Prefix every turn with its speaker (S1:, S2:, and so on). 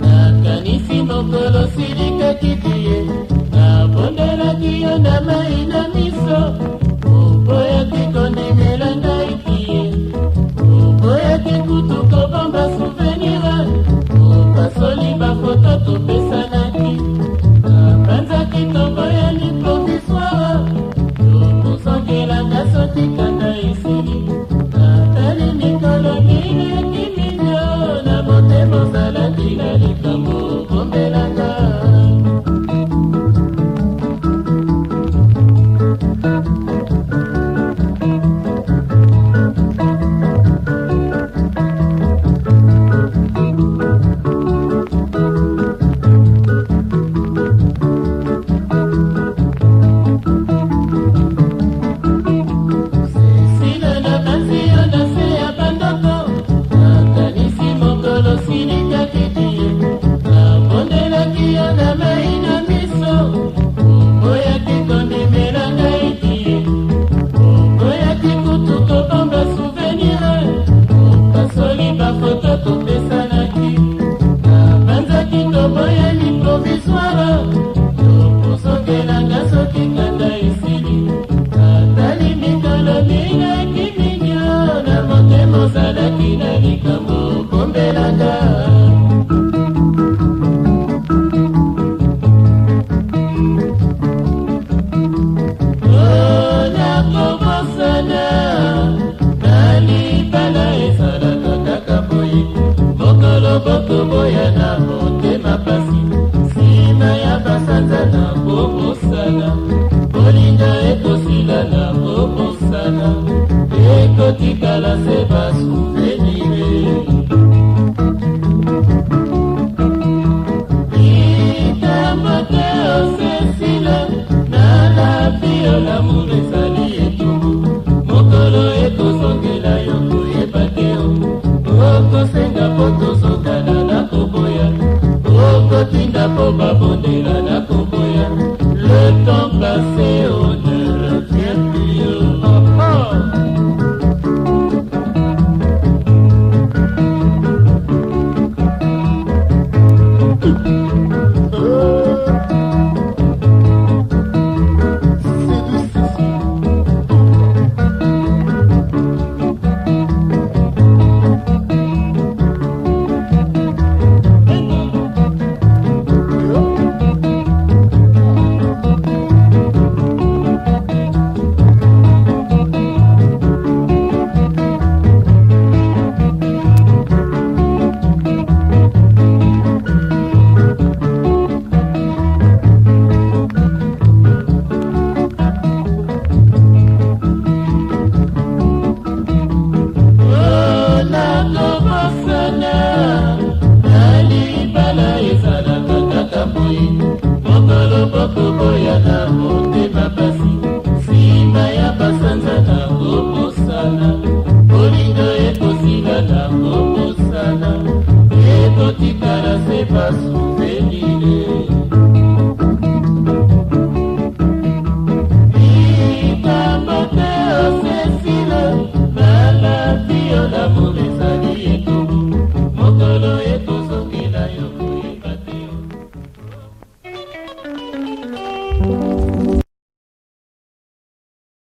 S1: nakanisi mokolo silikaki tie nabondelaki yo na mai batikala se basubelime itambaka osesila na lapi olamour ezali etumbu mokolo ekozongela yo koyeba te okosenga po tozokana na koboya okotinda po babondela na koboya le temps pase ona totikala se basubelile